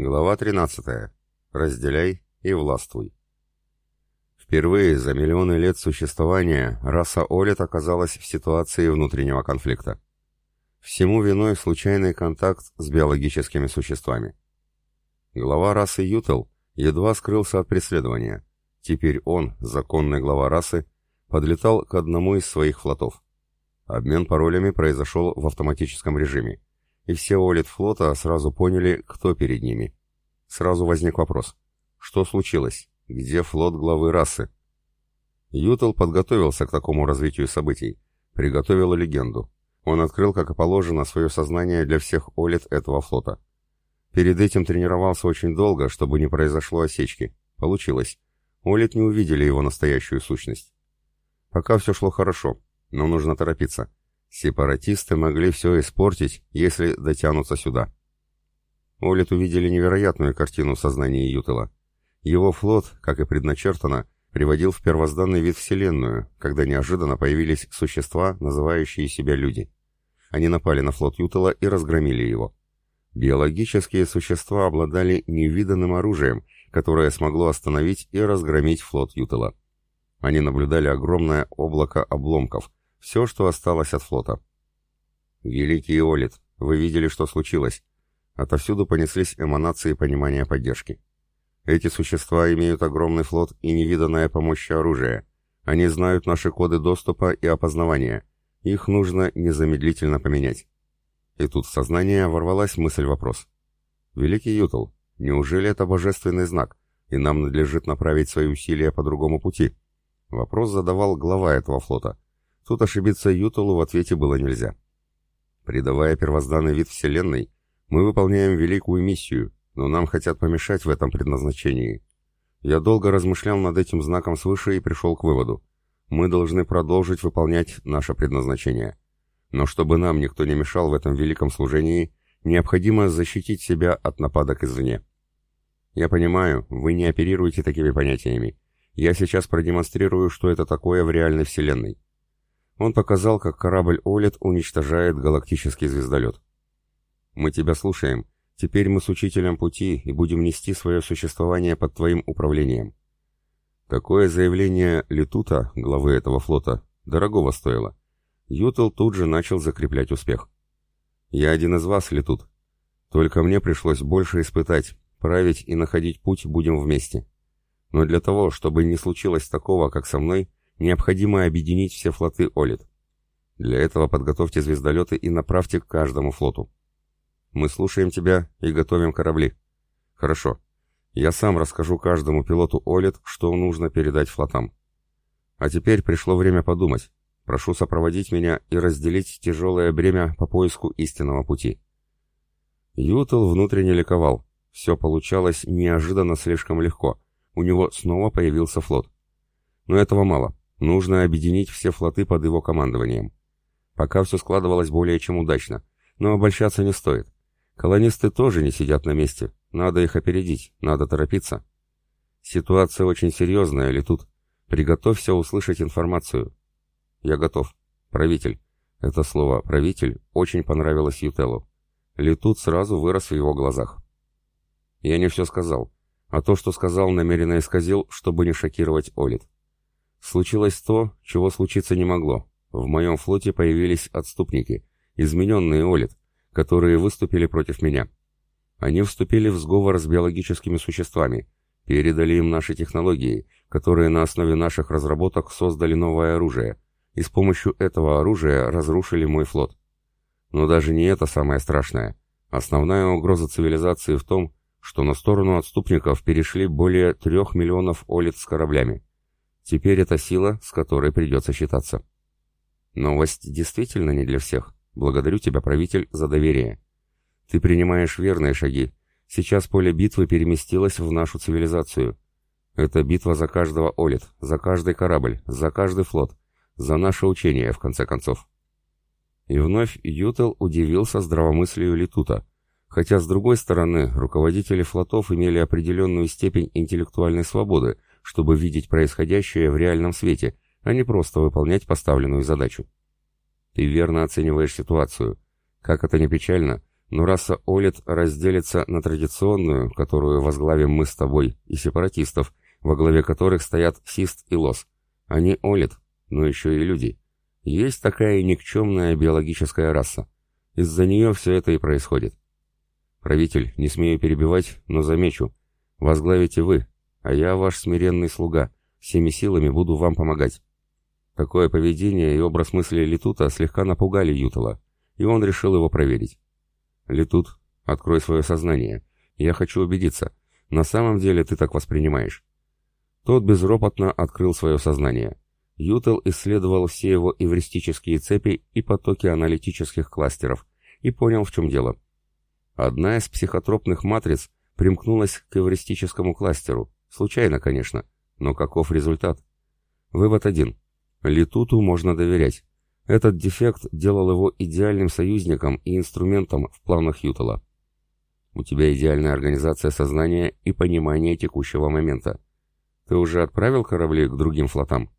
Глава 13. Разделяй и властвуй. Впервые за миллионы лет существования раса Олит оказалась в ситуации внутреннего конфликта. Всему виной случайный контакт с биологическими существами. Глава расы Ютел едва скрылся от преследования. Теперь он, законный глава расы, подлетал к одному из своих флотов. Обмен паролями произошел в автоматическом режиме и все Олит флота сразу поняли, кто перед ними. Сразу возник вопрос. Что случилось? Где флот главы расы? Ютел подготовился к такому развитию событий, приготовил легенду. Он открыл, как и положено, свое сознание для всех Олит этого флота. Перед этим тренировался очень долго, чтобы не произошло осечки. Получилось. Олит не увидели его настоящую сущность. Пока все шло хорошо, но нужно торопиться. Сепаратисты могли все испортить, если дотянутся сюда. Олит увидели невероятную картину сознания Ютела. Его флот, как и предначертано, приводил в первозданный вид Вселенную, когда неожиданно появились существа, называющие себя люди. Они напали на флот Ютела и разгромили его. Биологические существа обладали невиданным оружием, которое смогло остановить и разгромить флот Ютела. Они наблюдали огромное облако обломков, все, что осталось от флота. «Великий Олит, вы видели, что случилось?» Отовсюду понеслись эманации понимания поддержки. «Эти существа имеют огромный флот и невиданное по мощи оружие. Они знают наши коды доступа и опознавания. Их нужно незамедлительно поменять». И тут в сознание ворвалась мысль-вопрос. «Великий Ютл, неужели это божественный знак, и нам надлежит направить свои усилия по другому пути?» Вопрос задавал глава этого флота — Тут ошибиться Ютулу в ответе было нельзя. Придавая первозданный вид Вселенной, мы выполняем великую миссию, но нам хотят помешать в этом предназначении. Я долго размышлял над этим знаком свыше и пришел к выводу. Мы должны продолжить выполнять наше предназначение. Но чтобы нам никто не мешал в этом великом служении, необходимо защитить себя от нападок извне. Я понимаю, вы не оперируете такими понятиями. Я сейчас продемонстрирую, что это такое в реальной Вселенной. Он показал, как корабль Олет уничтожает галактический звездолет. «Мы тебя слушаем. Теперь мы с учителем пути и будем нести свое существование под твоим управлением». Такое заявление Летута, главы этого флота, дорогого стоило. Ютел тут же начал закреплять успех. «Я один из вас, Летут. Только мне пришлось больше испытать, править и находить путь будем вместе. Но для того, чтобы не случилось такого, как со мной, Необходимо объединить все флоты Олит. Для этого подготовьте звездолеты и направьте к каждому флоту. Мы слушаем тебя и готовим корабли. Хорошо. Я сам расскажу каждому пилоту Олит, что нужно передать флотам. А теперь пришло время подумать. Прошу сопроводить меня и разделить тяжелое бремя по поиску истинного пути. Ютел внутренне ликовал. Все получалось неожиданно слишком легко. У него снова появился флот. Но этого мало. Нужно объединить все флоты под его командованием. Пока все складывалось более чем удачно, но обольщаться не стоит. Колонисты тоже не сидят на месте, надо их опередить, надо торопиться. Ситуация очень серьезная, ли тут? Приготовься услышать информацию. Я готов. Правитель. Это слово «правитель» очень понравилось Ютеллу. Летут сразу вырос в его глазах. Я не все сказал, а то, что сказал, намеренно исказил, чтобы не шокировать Олит. Случилось то, чего случиться не могло. В моем флоте появились отступники, измененные Олит, которые выступили против меня. Они вступили в сговор с биологическими существами, передали им наши технологии, которые на основе наших разработок создали новое оружие, и с помощью этого оружия разрушили мой флот. Но даже не это самое страшное. Основная угроза цивилизации в том, что на сторону отступников перешли более трех миллионов олит с кораблями. Теперь это сила, с которой придется считаться. Новость действительно не для всех. Благодарю тебя, правитель, за доверие. Ты принимаешь верные шаги. Сейчас поле битвы переместилось в нашу цивилизацию. Это битва за каждого Олит, за каждый корабль, за каждый флот, за наше учение, в конце концов. И вновь Ютел удивился здравомыслию Летута, хотя, с другой стороны, руководители флотов имели определенную степень интеллектуальной свободы, чтобы видеть происходящее в реальном свете, а не просто выполнять поставленную задачу. Ты верно оцениваешь ситуацию. Как это ни печально, но раса Олит разделится на традиционную, которую возглавим мы с тобой, и сепаратистов, во главе которых стоят Сист и Лос. Они Олит, но еще и люди. Есть такая никчемная биологическая раса. Из-за нее все это и происходит. Правитель, не смею перебивать, но замечу. Возглавите вы, а я ваш смиренный слуга. Всеми силами буду вам помогать. Такое поведение и образ мысли Летута слегка напугали Ютала, и он решил его проверить. «Летут, открой свое сознание. Я хочу убедиться, на самом деле ты так воспринимаешь». Тот безропотно открыл свое сознание. Ютел исследовал все его эвристические цепи и потоки аналитических кластеров и понял, в чем дело. Одна из психотропных матриц примкнулась к эвристическому кластеру, случайно, конечно, но каков результат? Вывод один. Летуту можно доверять. Этот дефект делал его идеальным союзником и инструментом в планах Ютала. У тебя идеальная организация сознания и понимание текущего момента. Ты уже отправил корабли к другим флотам?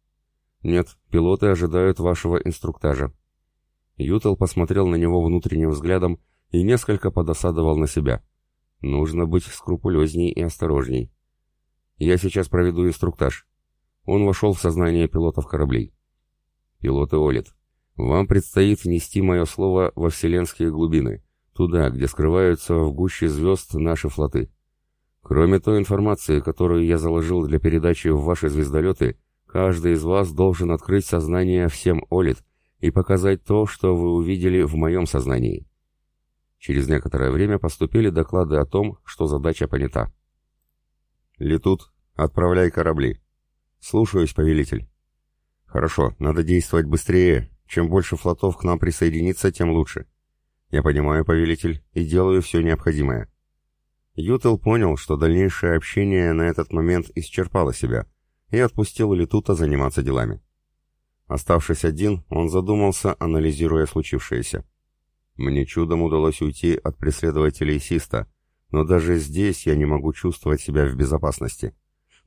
Нет, пилоты ожидают вашего инструктажа. Ютал посмотрел на него внутренним взглядом и несколько подосадовал на себя. Нужно быть скрупулезней и осторожней. Я сейчас проведу инструктаж. Он вошел в сознание пилотов кораблей. Пилоты Олит, вам предстоит внести мое слово во вселенские глубины, туда, где скрываются в гуще звезд наши флоты. Кроме той информации, которую я заложил для передачи в ваши звездолеты, каждый из вас должен открыть сознание всем Олит и показать то, что вы увидели в моем сознании. Через некоторое время поступили доклады о том, что задача понята. «Летут, отправляй корабли». «Слушаюсь, повелитель». «Хорошо, надо действовать быстрее, чем больше флотов к нам присоединится, тем лучше. Я понимаю, повелитель, и делаю все необходимое. Ютел понял, что дальнейшее общение на этот момент исчерпало себя, и отпустил Летута заниматься делами. Оставшись один, он задумался, анализируя случившееся. Мне чудом удалось уйти от преследователей Систа, но даже здесь я не могу чувствовать себя в безопасности.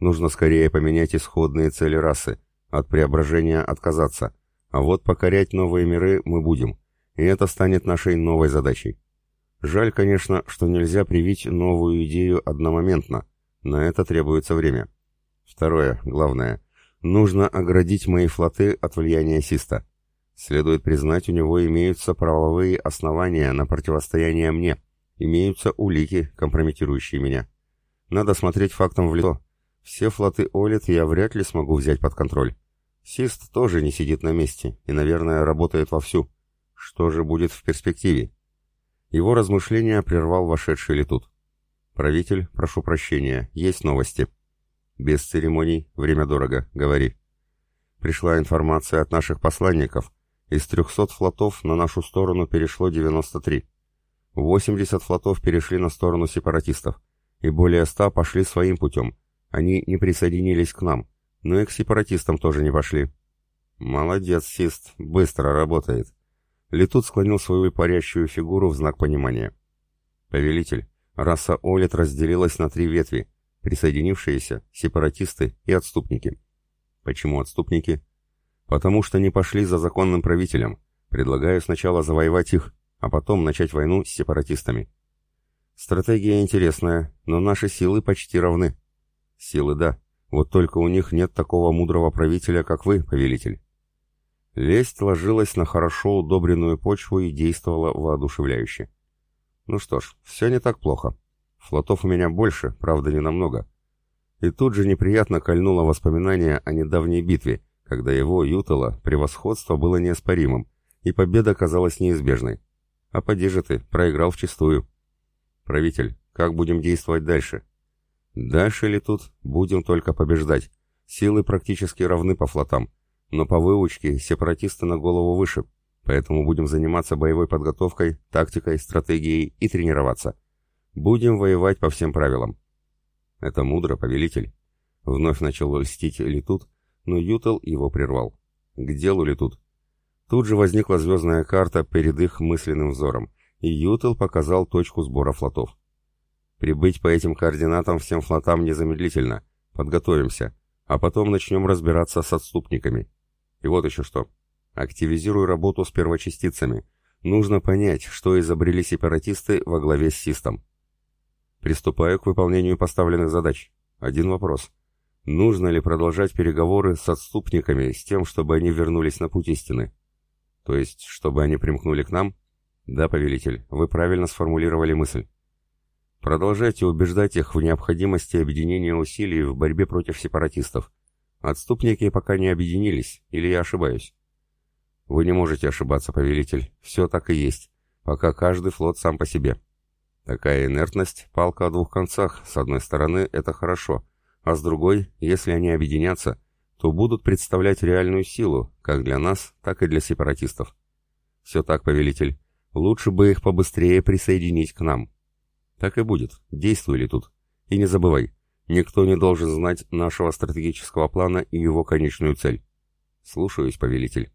Нужно скорее поменять исходные цели расы, от преображения отказаться, а вот покорять новые миры мы будем, и это станет нашей новой задачей. Жаль, конечно, что нельзя привить новую идею одномоментно, на это требуется время. Второе, главное, нужно оградить мои флоты от влияния Систа. Следует признать, у него имеются правовые основания на противостояние мне, имеются улики, компрометирующие меня. Надо смотреть фактом в лицо. Все флоты Олит я вряд ли смогу взять под контроль. Сист тоже не сидит на месте и, наверное, работает вовсю. Что же будет в перспективе? Его размышления прервал вошедший летут. «Правитель, прошу прощения, есть новости». «Без церемоний, время дорого, говори». Пришла информация от наших посланников. Из 300 флотов на нашу сторону перешло 93. 80 флотов перешли на сторону сепаратистов, и более 100 пошли своим путем. Они не присоединились к нам. Ну и к сепаратистам тоже не пошли. Молодец, Сист, быстро работает. Летут склонил свою парящую фигуру в знак понимания. Повелитель, раса Олит разделилась на три ветви, присоединившиеся, сепаратисты и отступники. Почему отступники? Потому что не пошли за законным правителем. Предлагаю сначала завоевать их, а потом начать войну с сепаратистами. Стратегия интересная, но наши силы почти равны. Силы да, вот только у них нет такого мудрого правителя, как вы, повелитель. Лесть ложилась на хорошо удобренную почву и действовала воодушевляюще. Ну что ж, все не так плохо. Флотов у меня больше, правда, не намного. И тут же неприятно кольнуло воспоминание о недавней битве, когда его, Ютала, превосходство было неоспоримым, и победа казалась неизбежной. А поди же ты, проиграл вчистую. Правитель, как будем действовать дальше? Дальше ли тут будем только побеждать. Силы практически равны по флотам, но по выучке сепаратисты на голову выше, поэтому будем заниматься боевой подготовкой, тактикой, стратегией и тренироваться. Будем воевать по всем правилам. Это мудро, повелитель. Вновь начал льстить Летут, но Ютел его прервал. К делу Летут. Тут же возникла звездная карта перед их мысленным взором, и Ютел показал точку сбора флотов. Прибыть по этим координатам всем флотам незамедлительно. Подготовимся. А потом начнем разбираться с отступниками. И вот еще что. Активизируй работу с первочастицами. Нужно понять, что изобрели сепаратисты во главе с Систом. Приступаю к выполнению поставленных задач. Один вопрос. Нужно ли продолжать переговоры с отступниками с тем, чтобы они вернулись на путь истины? То есть, чтобы они примкнули к нам? Да, повелитель, вы правильно сформулировали мысль. Продолжайте убеждать их в необходимости объединения усилий в борьбе против сепаратистов. Отступники пока не объединились, или я ошибаюсь? Вы не можете ошибаться, повелитель. Все так и есть. Пока каждый флот сам по себе. Такая инертность — палка о двух концах. С одной стороны, это хорошо, а с другой, если они объединятся, то будут представлять реальную силу, как для нас, так и для сепаратистов. Все так, повелитель. Лучше бы их побыстрее присоединить к нам. Так и будет. Действуй тут. И не забывай, никто не должен знать нашего стратегического плана и его конечную цель. Слушаюсь, повелитель.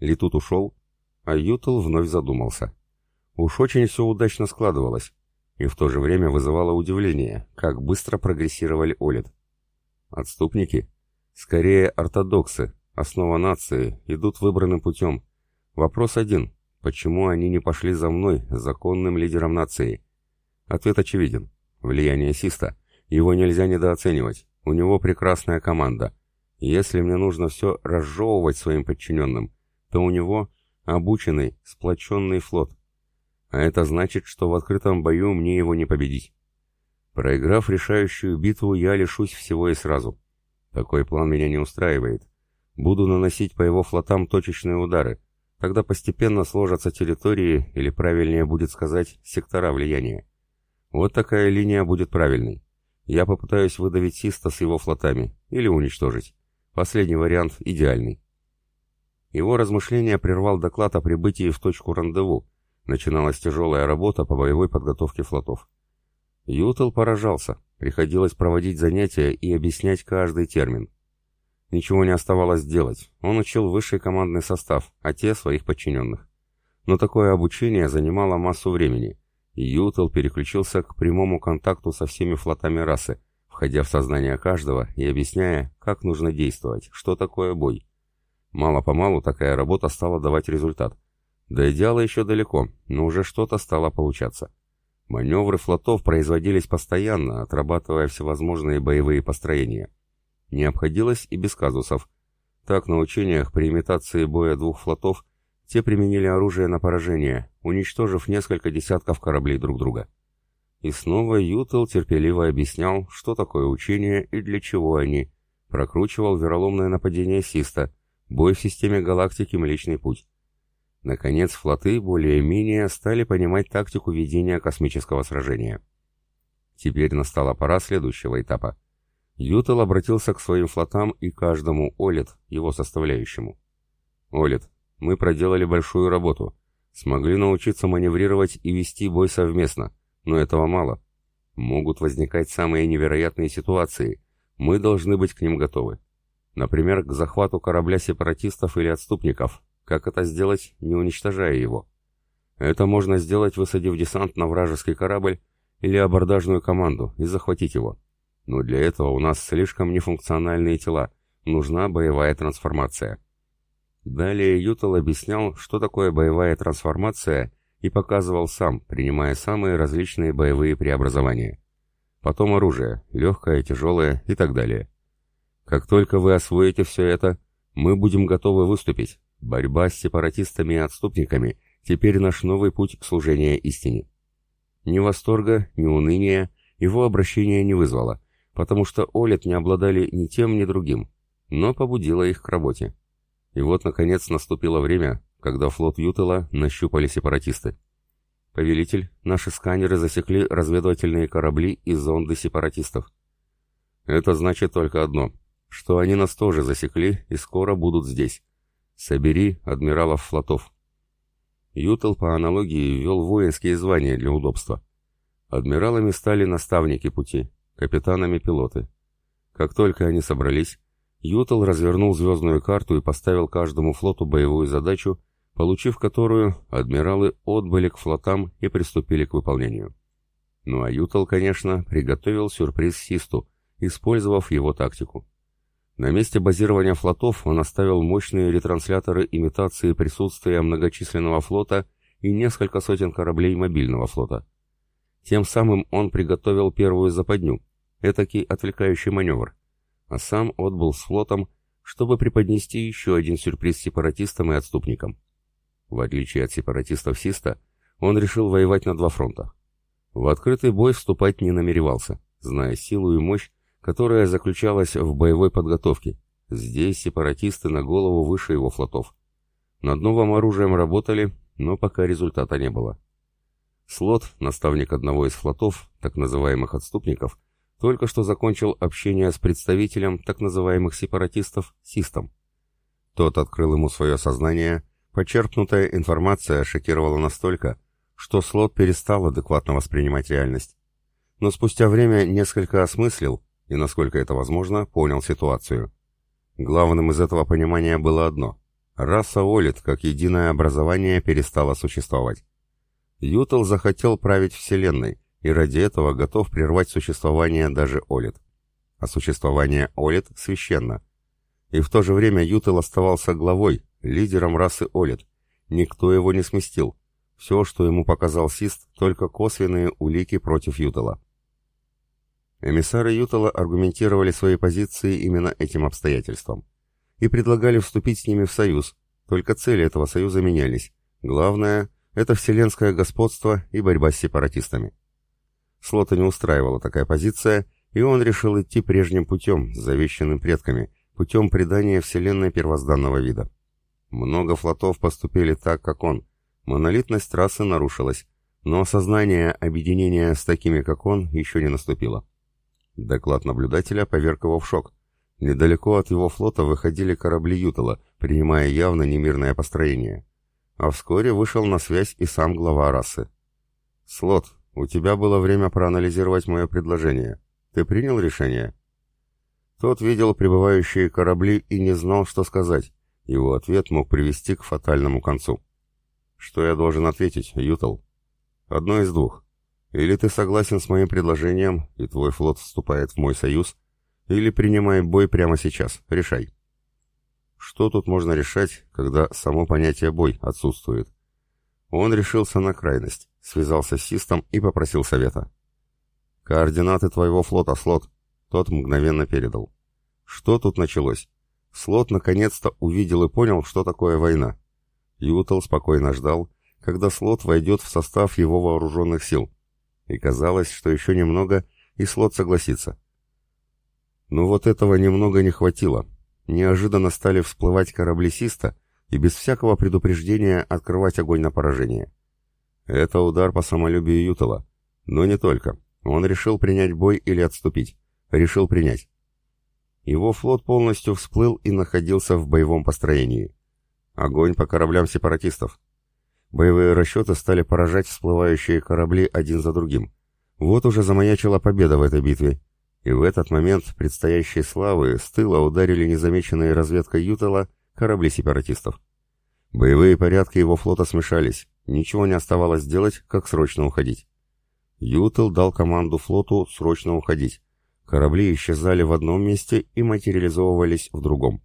Летут ушел, а Ютл вновь задумался. Уж очень все удачно складывалось, и в то же время вызывало удивление, как быстро прогрессировали Олит. Отступники? Скорее ортодоксы, основа нации, идут выбранным путем. Вопрос один. Почему они не пошли за мной, законным лидером нации? Ответ очевиден. Влияние Систа. Его нельзя недооценивать. У него прекрасная команда. Если мне нужно все разжевывать своим подчиненным, то у него обученный, сплоченный флот. А это значит, что в открытом бою мне его не победить. Проиграв решающую битву, я лишусь всего и сразу. Такой план меня не устраивает. Буду наносить по его флотам точечные удары. Тогда постепенно сложатся территории, или правильнее будет сказать, сектора влияния. Вот такая линия будет правильной. Я попытаюсь выдавить Систа с его флотами, или уничтожить. Последний вариант идеальный. Его размышления прервал доклад о прибытии в точку рандеву. Начиналась тяжелая работа по боевой подготовке флотов. Ютел поражался. Приходилось проводить занятия и объяснять каждый термин. Ничего не оставалось делать. Он учил высший командный состав, а те своих подчиненных. Но такое обучение занимало массу времени. И Ютел переключился к прямому контакту со всеми флотами расы, входя в сознание каждого и объясняя, как нужно действовать, что такое бой. Мало-помалу такая работа стала давать результат. До идеала еще далеко, но уже что-то стало получаться. Маневры флотов производились постоянно, отрабатывая всевозможные боевые построения. Не обходилось и без казусов. Так, на учениях при имитации боя двух флотов те применили оружие на поражение, уничтожив несколько десятков кораблей друг друга. И снова Ютел терпеливо объяснял, что такое учение и для чего они, прокручивал вероломное нападение Систа – Бой в системе галактики Млечный Путь. Наконец, флоты более-менее стали понимать тактику ведения космического сражения. Теперь настала пора следующего этапа. Ютел обратился к своим флотам и каждому Олет, его составляющему. «Олет, мы проделали большую работу. Смогли научиться маневрировать и вести бой совместно, но этого мало. Могут возникать самые невероятные ситуации. Мы должны быть к ним готовы. Например, к захвату корабля сепаратистов или отступников. Как это сделать, не уничтожая его? Это можно сделать, высадив десант на вражеский корабль или абордажную команду и захватить его. Но для этого у нас слишком нефункциональные тела, нужна боевая трансформация. Далее Ютал объяснял, что такое боевая трансформация и показывал сам, принимая самые различные боевые преобразования. Потом оружие, легкое, тяжелое и так далее. Как только вы освоите все это, мы будем готовы выступить. Борьба с сепаратистами и отступниками – теперь наш новый путь служения истине. Ни восторга, ни уныния его обращение не вызвало, потому что Олет не обладали ни тем, ни другим, но побудило их к работе. И вот, наконец, наступило время, когда флот Ютела нащупали сепаратисты. «Повелитель, наши сканеры засекли разведывательные корабли и зонды сепаратистов. Это значит только одно – что они нас тоже засекли и скоро будут здесь. Собери адмиралов флотов. Ютел по аналогии ввел воинские звания для удобства. Адмиралами стали наставники пути, капитанами пилоты. Как только они собрались, Ютел развернул звездную карту и поставил каждому флоту боевую задачу, получив которую, адмиралы отбыли к флотам и приступили к выполнению. Ну а Ютел, конечно, приготовил сюрприз Систу, использовав его тактику. На месте базирования флотов он оставил мощные ретрансляторы имитации присутствия многочисленного флота и несколько сотен кораблей мобильного флота. Тем самым он приготовил первую западню, этакий отвлекающий маневр, а сам отбыл с флотом, чтобы преподнести еще один сюрприз сепаратистам и отступникам. В отличие от сепаратистов Систа, он решил воевать на два фронта. В открытый бой вступать не намеревался, зная силу и мощь, которая заключалась в боевой подготовке. Здесь сепаратисты на голову выше его флотов. Над новым оружием работали, но пока результата не было. Слот, наставник одного из флотов, так называемых отступников, только что закончил общение с представителем так называемых сепаратистов Систом. Тот открыл ему свое сознание, почерпнутая информация шокировала настолько, что Слот перестал адекватно воспринимать реальность. Но спустя время несколько осмыслил и, насколько это возможно, понял ситуацию. Главным из этого понимания было одно – раса Олит как единое образование перестала существовать. Ютл захотел править Вселенной, и ради этого готов прервать существование даже Олит. А существование Олит священно. И в то же время Ютл оставался главой, лидером расы Олит. Никто его не сместил. Все, что ему показал Сист, только косвенные улики против Ютала. Эмиссары Ютала аргументировали свои позиции именно этим обстоятельством. И предлагали вступить с ними в союз, только цели этого союза менялись. Главное это вселенское господство и борьба с сепаратистами. Слота не устраивала такая позиция, и он решил идти прежним путем, завещанным предками, путем предания Вселенной первозданного вида. Много флотов поступили так, как он. Монолитность трассы нарушилась, но осознание объединения с такими, как он, еще не наступило. Доклад наблюдателя поверг его в шок. Недалеко от его флота выходили корабли Ютала, принимая явно немирное построение. А вскоре вышел на связь и сам глава расы. «Слот, у тебя было время проанализировать мое предложение. Ты принял решение?» Тот видел прибывающие корабли и не знал, что сказать. Его ответ мог привести к фатальному концу. «Что я должен ответить, Ютал?» «Одно из двух. Или ты согласен с моим предложением, и твой флот вступает в мой союз, или принимай бой прямо сейчас. Решай». Что тут можно решать, когда само понятие «бой» отсутствует? Он решился на крайность, связался с Систом и попросил совета. «Координаты твоего флота, Слот!» Тот мгновенно передал. Что тут началось? Слот наконец-то увидел и понял, что такое война. Ютал спокойно ждал, когда Слот войдет в состав его вооруженных сил. И казалось, что еще немного, и Слот согласится. Но вот этого немного не хватило, неожиданно стали всплывать корабли Систа и без всякого предупреждения открывать огонь на поражение. Это удар по самолюбию Ютала. Но не только. Он решил принять бой или отступить. Решил принять. Его флот полностью всплыл и находился в боевом построении. Огонь по кораблям сепаратистов. Боевые расчеты стали поражать всплывающие корабли один за другим. Вот уже замаячила победа в этой битве, и в этот момент предстоящей славы с тыла ударили незамеченные разведкой Ютала корабли сепаратистов. Боевые порядки его флота смешались, ничего не оставалось делать, как срочно уходить. Ютел дал команду флоту срочно уходить. Корабли исчезали в одном месте и материализовывались в другом.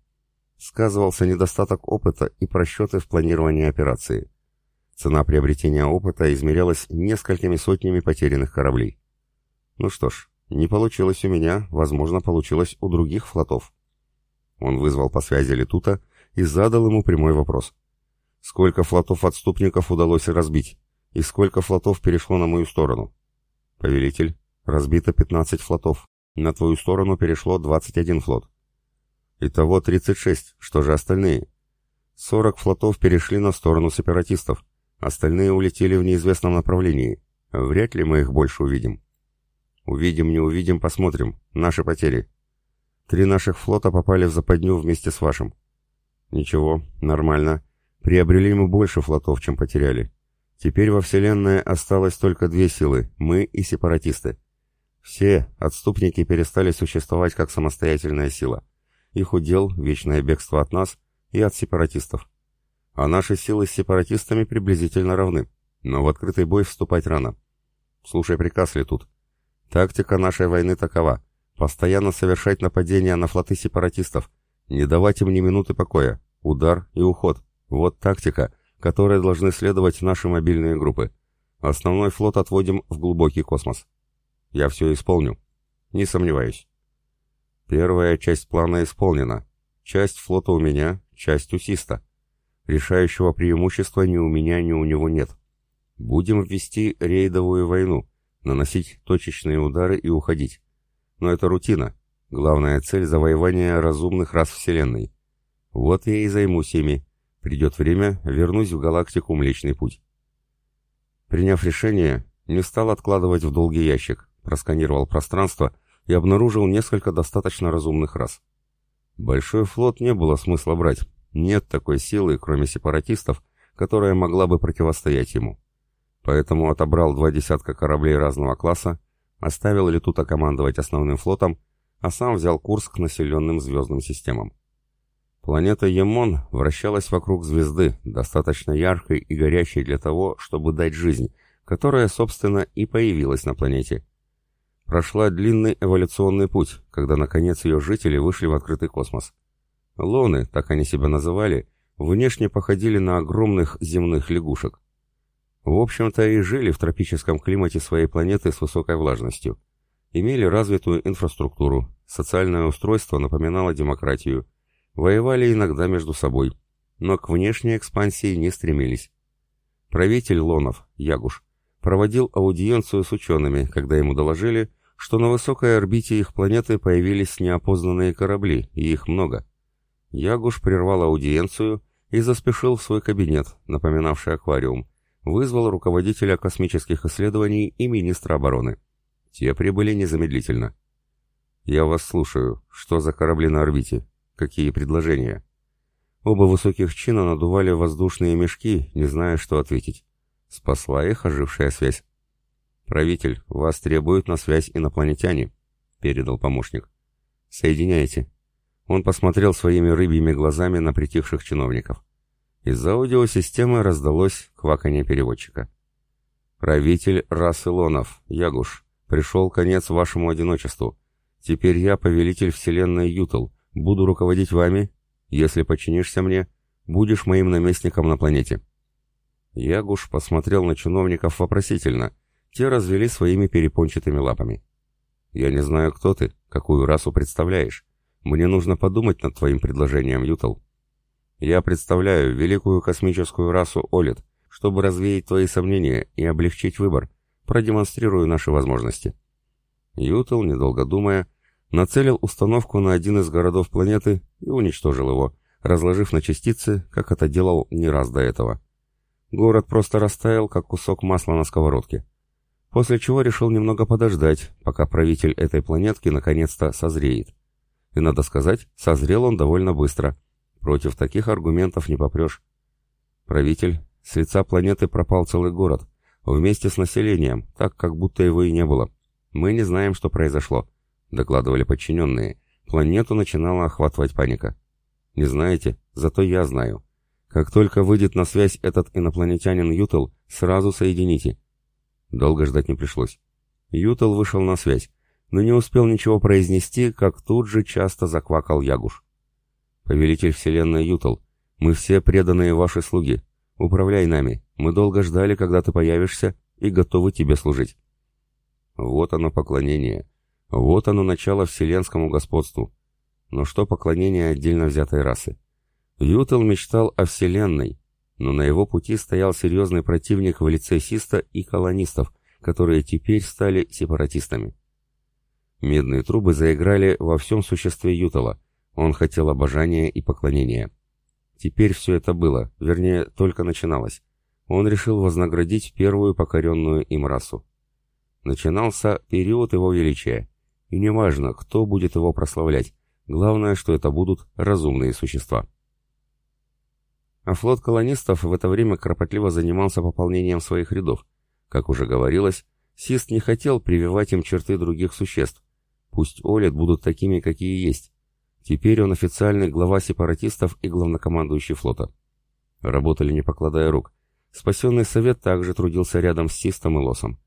Сказывался недостаток опыта и просчеты в планировании операции. Цена приобретения опыта измерялась несколькими сотнями потерянных кораблей. Ну что ж, не получилось у меня, возможно, получилось у других флотов. Он вызвал по связи Летута и задал ему прямой вопрос. Сколько флотов отступников удалось разбить? И сколько флотов перешло на мою сторону? Повелитель, разбито 15 флотов. На твою сторону перешло 21 флот. Итого 36. Что же остальные? 40 флотов перешли на сторону сепаратистов. Остальные улетели в неизвестном направлении. Вряд ли мы их больше увидим. Увидим, не увидим, посмотрим. Наши потери. Три наших флота попали в западню вместе с вашим. Ничего, нормально. Приобрели мы больше флотов, чем потеряли. Теперь во Вселенной осталось только две силы — мы и сепаратисты. Все отступники перестали существовать как самостоятельная сила. Их удел — вечное бегство от нас и от сепаратистов. А наши силы с сепаратистами приблизительно равны, но в открытый бой вступать рано. Слушай приказ ли тут. Тактика нашей войны такова. Постоянно совершать нападения на флоты сепаратистов. Не давать им ни минуты покоя. Удар и уход. Вот тактика, которой должны следовать наши мобильные группы. Основной флот отводим в глубокий космос. Я все исполню. Не сомневаюсь. Первая часть плана исполнена. Часть флота у меня, часть у Систа. Решающего преимущества ни у меня, ни у него нет. Будем ввести рейдовую войну, наносить точечные удары и уходить. Но это рутина. Главная цель — завоевание разумных рас Вселенной. Вот я и займусь ими. Придет время, вернусь в галактику Млечный Путь. Приняв решение, не стал откладывать в долгий ящик, просканировал пространство и обнаружил несколько достаточно разумных рас. Большой флот не было смысла брать. Нет такой силы, кроме сепаратистов, которая могла бы противостоять ему. Поэтому отобрал два десятка кораблей разного класса, оставил Летута командовать основным флотом, а сам взял курс к населенным звездным системам. Планета Емон вращалась вокруг звезды, достаточно яркой и горячей для того, чтобы дать жизнь, которая, собственно, и появилась на планете. Прошла длинный эволюционный путь, когда, наконец, ее жители вышли в открытый космос. Лоны, так они себя называли, внешне походили на огромных земных лягушек. В общем-то и жили в тропическом климате своей планеты с высокой влажностью. Имели развитую инфраструктуру, социальное устройство напоминало демократию, воевали иногда между собой, но к внешней экспансии не стремились. Правитель Лонов, Ягуш, проводил аудиенцию с учеными, когда ему доложили, что на высокой орбите их планеты появились неопознанные корабли, и их много. Ягуш прервал аудиенцию и заспешил в свой кабинет, напоминавший аквариум, вызвал руководителя космических исследований и министра обороны. Те прибыли незамедлительно. «Я вас слушаю. Что за корабли на орбите? Какие предложения?» Оба высоких чина надували воздушные мешки, не зная, что ответить. Спасла их ожившая связь. «Правитель, вас требуют на связь инопланетяне», — передал помощник. «Соединяйте». Он посмотрел своими рыбьими глазами на притихших чиновников. Из аудиосистемы раздалось кваканье переводчика. «Правитель расы Лонов, Ягуш, пришел конец вашему одиночеству. Теперь я повелитель вселенной Ютл, буду руководить вами. Если подчинишься мне, будешь моим наместником на планете». Ягуш посмотрел на чиновников вопросительно. Те развели своими перепончатыми лапами. «Я не знаю, кто ты, какую расу представляешь. Мне нужно подумать над твоим предложением, Ютл». Я представляю великую космическую расу Олит, чтобы развеять твои сомнения и облегчить выбор. Продемонстрирую наши возможности». Ютл, недолго думая, нацелил установку на один из городов планеты и уничтожил его, разложив на частицы, как это делал не раз до этого. Город просто растаял, как кусок масла на сковородке. После чего решил немного подождать, пока правитель этой планетки наконец-то созреет. И надо сказать, созрел он довольно быстро – Против таких аргументов не попрешь. Правитель, с лица планеты пропал целый город, вместе с населением, так как будто его и не было. Мы не знаем, что произошло, докладывали подчиненные. Планету начинала охватывать паника. Не знаете, зато я знаю. Как только выйдет на связь этот инопланетянин Ютл, сразу соедините. Долго ждать не пришлось. Ютл вышел на связь, но не успел ничего произнести, как тут же часто заквакал Ягуш. «Повелитель вселенной Ютл, мы все преданные ваши слуги. Управляй нами. Мы долго ждали, когда ты появишься, и готовы тебе служить». Вот оно поклонение. Вот оно начало вселенскому господству. Но что поклонение отдельно взятой расы? Ютл мечтал о вселенной, но на его пути стоял серьезный противник в лице Систа и колонистов, которые теперь стали сепаратистами. Медные трубы заиграли во всем существе Ютала, он хотел обожания и поклонения. Теперь все это было, вернее, только начиналось. Он решил вознаградить первую покоренную им расу. Начинался период его величия. И неважно, кто будет его прославлять, главное, что это будут разумные существа. А флот колонистов в это время кропотливо занимался пополнением своих рядов. Как уже говорилось, Сист не хотел прививать им черты других существ. Пусть Олет будут такими, какие есть, Теперь он официальный глава сепаратистов и главнокомандующий флота. Работали не покладая рук. Спасенный совет также трудился рядом с Систом и Лосом.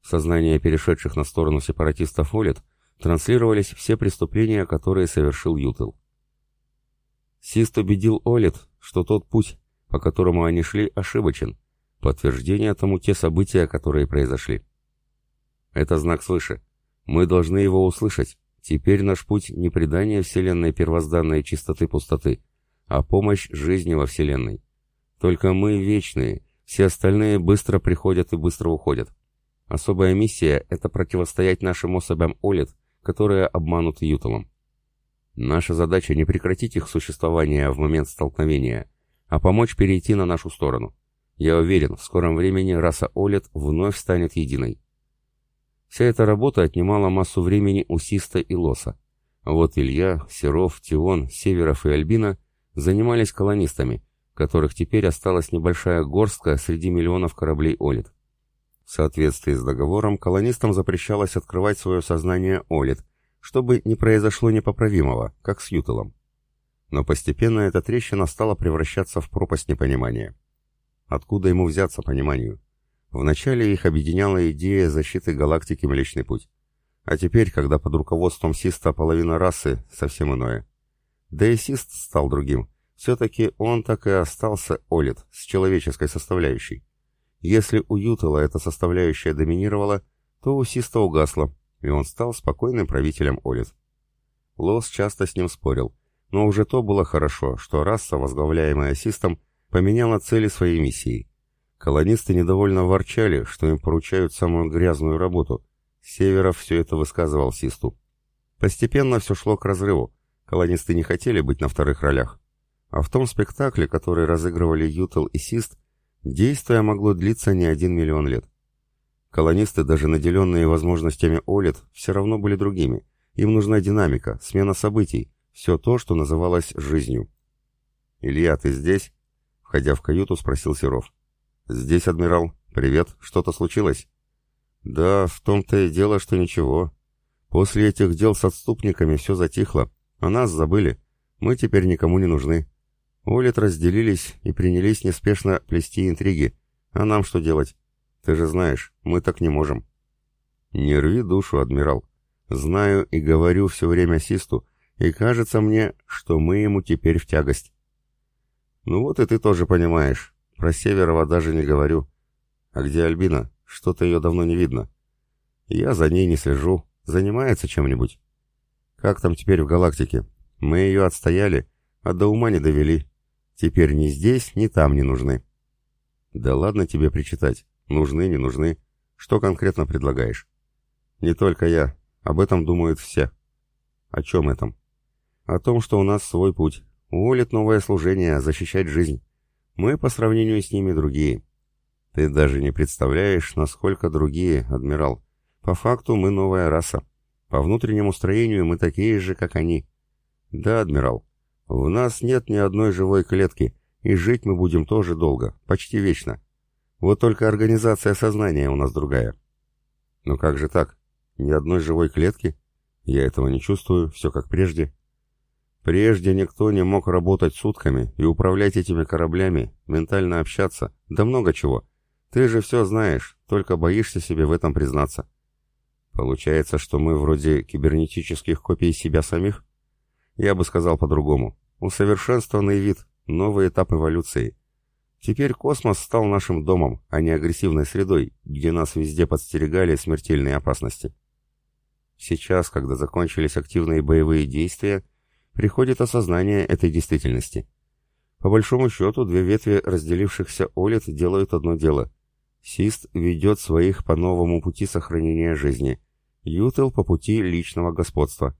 В сознание перешедших на сторону сепаратистов Олит транслировались все преступления, которые совершил Ютел. Сист убедил Олит, что тот путь, по которому они шли, ошибочен. Подтверждение тому те события, которые произошли. Это знак свыше. Мы должны его услышать. Теперь наш путь не предание Вселенной первозданной чистоты пустоты, а помощь жизни во Вселенной. Только мы вечные, все остальные быстро приходят и быстро уходят. Особая миссия — это противостоять нашим особям Олит, которые обмануты Юталом. Наша задача не прекратить их существование в момент столкновения, а помочь перейти на нашу сторону. Я уверен, в скором времени раса Олит вновь станет единой. Вся эта работа отнимала массу времени у Систа и Лоса. вот Илья, Серов, Тион, Северов и Альбина занимались колонистами, которых теперь осталась небольшая горстка среди миллионов кораблей Олит. В соответствии с договором, колонистам запрещалось открывать свое сознание Олит, чтобы не произошло непоправимого, как с Ютелом. Но постепенно эта трещина стала превращаться в пропасть непонимания. Откуда ему взяться пониманию? Вначале их объединяла идея защиты галактики Млечный Путь. А теперь, когда под руководством Систа половина расы, совсем иное. Да и Сист стал другим. Все-таки он так и остался Олит, с человеческой составляющей. Если у Ютела эта составляющая доминировала, то у Систа угасла, и он стал спокойным правителем Олит. Лос часто с ним спорил, но уже то было хорошо, что раса, возглавляемая Систом, поменяла цели своей миссии – Колонисты недовольно ворчали, что им поручают самую грязную работу. Северов все это высказывал Систу. Постепенно все шло к разрыву. Колонисты не хотели быть на вторых ролях. А в том спектакле, который разыгрывали Ютел и Сист, действие могло длиться не один миллион лет. Колонисты, даже наделенные возможностями Олит, все равно были другими. Им нужна динамика, смена событий, все то, что называлось жизнью. «Илья, ты здесь?» Входя в каюту, спросил Серов. «Здесь, адмирал. Привет. Что-то случилось?» «Да, в том-то и дело, что ничего. После этих дел с отступниками все затихло. О нас забыли. Мы теперь никому не нужны. Олит разделились и принялись неспешно плести интриги. А нам что делать? Ты же знаешь, мы так не можем». «Не рви душу, адмирал. Знаю и говорю все время Систу, и кажется мне, что мы ему теперь в тягость». «Ну вот и ты тоже понимаешь. Про Северова даже не говорю. А где Альбина? Что-то ее давно не видно. Я за ней не слежу. Занимается чем-нибудь. Как там теперь в галактике? Мы ее отстояли, а до ума не довели. Теперь ни здесь, ни там не нужны. Да ладно тебе причитать. Нужны, не нужны. Что конкретно предлагаешь? Не только я. Об этом думают все. О чем этом? О том, что у нас свой путь. Уволит новое служение, защищать жизнь. Мы по сравнению с ними другие. Ты даже не представляешь, насколько другие, адмирал. По факту мы новая раса. По внутреннему строению мы такие же, как они. Да, адмирал, в нас нет ни одной живой клетки, и жить мы будем тоже долго, почти вечно. Вот только организация сознания у нас другая. Но как же так? Ни одной живой клетки? Я этого не чувствую, все как прежде. Прежде никто не мог работать сутками и управлять этими кораблями, ментально общаться, да много чего. Ты же все знаешь, только боишься себе в этом признаться. Получается, что мы вроде кибернетических копий себя самих? Я бы сказал по-другому. Усовершенствованный вид, новый этап эволюции. Теперь космос стал нашим домом, а не агрессивной средой, где нас везде подстерегали смертельные опасности. Сейчас, когда закончились активные боевые действия, приходит осознание этой действительности. По большому счету, две ветви разделившихся Олит делают одно дело. Сист ведет своих по новому пути сохранения жизни. Ютел по пути личного господства.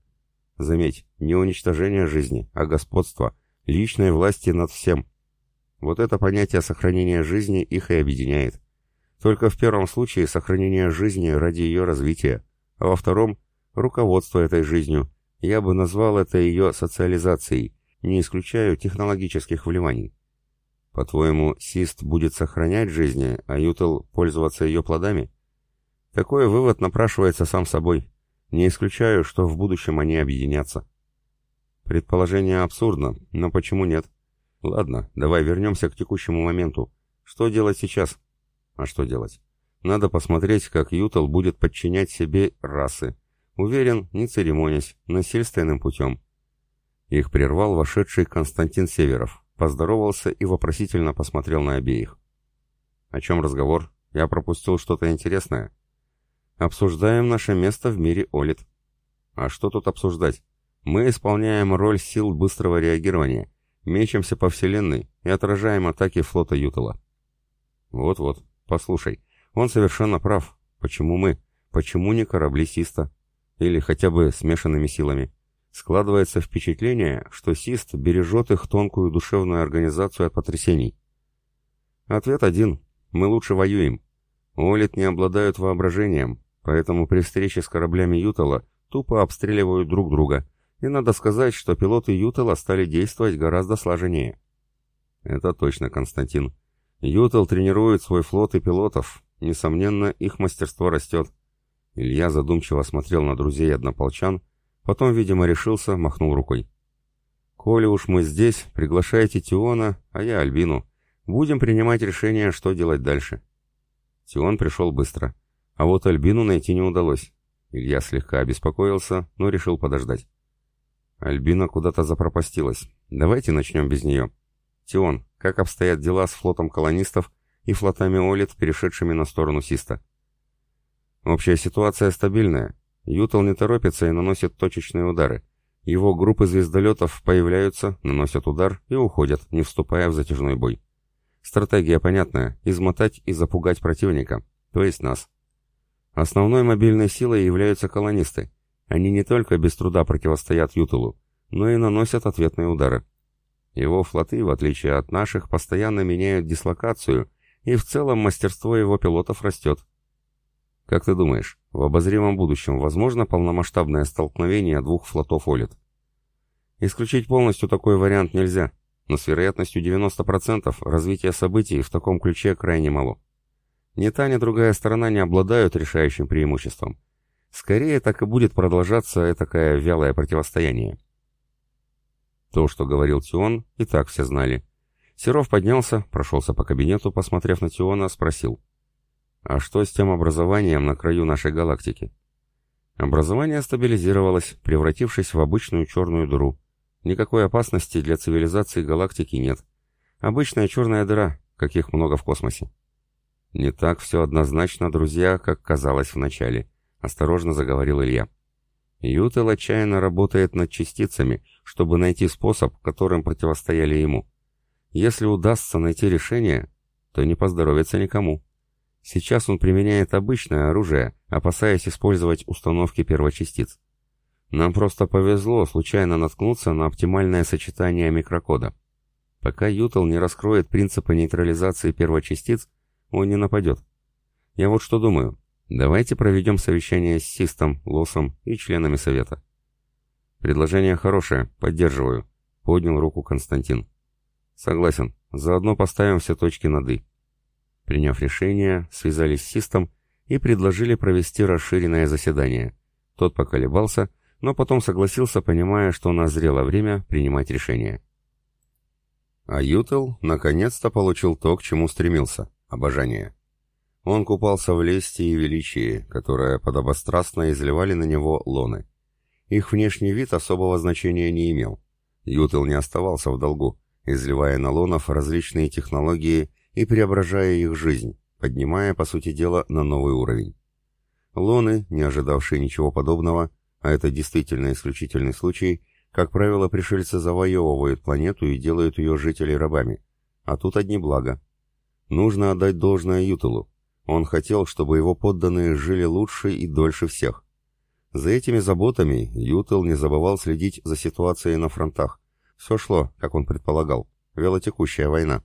Заметь, не уничтожение жизни, а господство, личной власти над всем. Вот это понятие сохранения жизни их и объединяет. Только в первом случае сохранение жизни ради ее развития, а во втором – руководство этой жизнью, я бы назвал это ее социализацией, не исключаю технологических вливаний. По-твоему, Сист будет сохранять жизни, а Ютел пользоваться ее плодами? Такой вывод напрашивается сам собой. Не исключаю, что в будущем они объединятся. Предположение абсурдно, но почему нет? Ладно, давай вернемся к текущему моменту. Что делать сейчас? А что делать? Надо посмотреть, как Ютел будет подчинять себе расы, Уверен, не церемонясь, насильственным путем. Их прервал вошедший Константин Северов, поздоровался и вопросительно посмотрел на обеих. «О чем разговор? Я пропустил что-то интересное». «Обсуждаем наше место в мире Олит». «А что тут обсуждать? Мы исполняем роль сил быстрого реагирования, мечемся по Вселенной и отражаем атаки флота Ютала». «Вот-вот, послушай, он совершенно прав. Почему мы? Почему не корабли Систа? Или хотя бы смешанными силами?» Складывается впечатление, что Сист бережет их тонкую душевную организацию от потрясений. Ответ один. Мы лучше воюем. Олит не обладают воображением, поэтому при встрече с кораблями Ютала тупо обстреливают друг друга, и надо сказать, что пилоты Ютала стали действовать гораздо сложнее. Это точно, Константин. Ютал тренирует свой флот и пилотов, несомненно, их мастерство растет. Илья задумчиво смотрел на друзей однополчан, Потом, видимо, решился, махнул рукой. «Коли уж мы здесь, приглашайте Тиона, а я Альбину. Будем принимать решение, что делать дальше». Тион пришел быстро. А вот Альбину найти не удалось. Илья слегка обеспокоился, но решил подождать. Альбина куда-то запропастилась. Давайте начнем без нее. Тион, как обстоят дела с флотом колонистов и флотами Олит, перешедшими на сторону Систа? Общая ситуация стабильная. Ютал не торопится и наносит точечные удары. Его группы звездолетов появляются, наносят удар и уходят, не вступая в затяжной бой. Стратегия понятная – измотать и запугать противника, то есть нас. Основной мобильной силой являются колонисты. Они не только без труда противостоят Ютулу, но и наносят ответные удары. Его флоты, в отличие от наших, постоянно меняют дислокацию, и в целом мастерство его пилотов растет. Как ты думаешь, в обозримом будущем возможно полномасштабное столкновение двух флотов Олит? Исключить полностью такой вариант нельзя, но с вероятностью 90% развитие событий в таком ключе крайне мало. Ни та, ни другая сторона не обладают решающим преимуществом. Скорее так и будет продолжаться такое вялое противостояние. То, что говорил Тион, и так все знали. Серов поднялся, прошелся по кабинету, посмотрев на Тиона, спросил — а что с тем образованием на краю нашей галактики? Образование стабилизировалось, превратившись в обычную черную дыру. Никакой опасности для цивилизации галактики нет. Обычная черная дыра, каких много в космосе. Не так все однозначно, друзья, как казалось вначале, осторожно заговорил Илья. Ютел отчаянно работает над частицами, чтобы найти способ, которым противостояли ему. Если удастся найти решение, то не поздоровится никому. Сейчас он применяет обычное оружие, опасаясь использовать установки первочастиц. Нам просто повезло случайно наткнуться на оптимальное сочетание микрокода. Пока Ютал не раскроет принципы нейтрализации первочастиц, он не нападет. Я вот что думаю. Давайте проведем совещание с Систом, Лосом и членами Совета. Предложение хорошее, поддерживаю. Поднял руку Константин. Согласен. Заодно поставим все точки над «и». Приняв решение, связались с Систом и предложили провести расширенное заседание. Тот поколебался, но потом согласился, понимая, что назрело время принимать решение. А Ютел наконец-то получил то, к чему стремился — обожание. Он купался в лести и величии, которое подобострастно изливали на него лоны. Их внешний вид особого значения не имел. Ютел не оставался в долгу, изливая на лонов различные технологии и преображая их жизнь, поднимая, по сути дела, на новый уровень. Лоны, не ожидавшие ничего подобного, а это действительно исключительный случай, как правило, пришельцы завоевывают планету и делают ее жителей рабами. А тут одни блага. Нужно отдать должное Ютулу. Он хотел, чтобы его подданные жили лучше и дольше всех. За этими заботами Ютел не забывал следить за ситуацией на фронтах. Все шло, как он предполагал. Велотекущая война.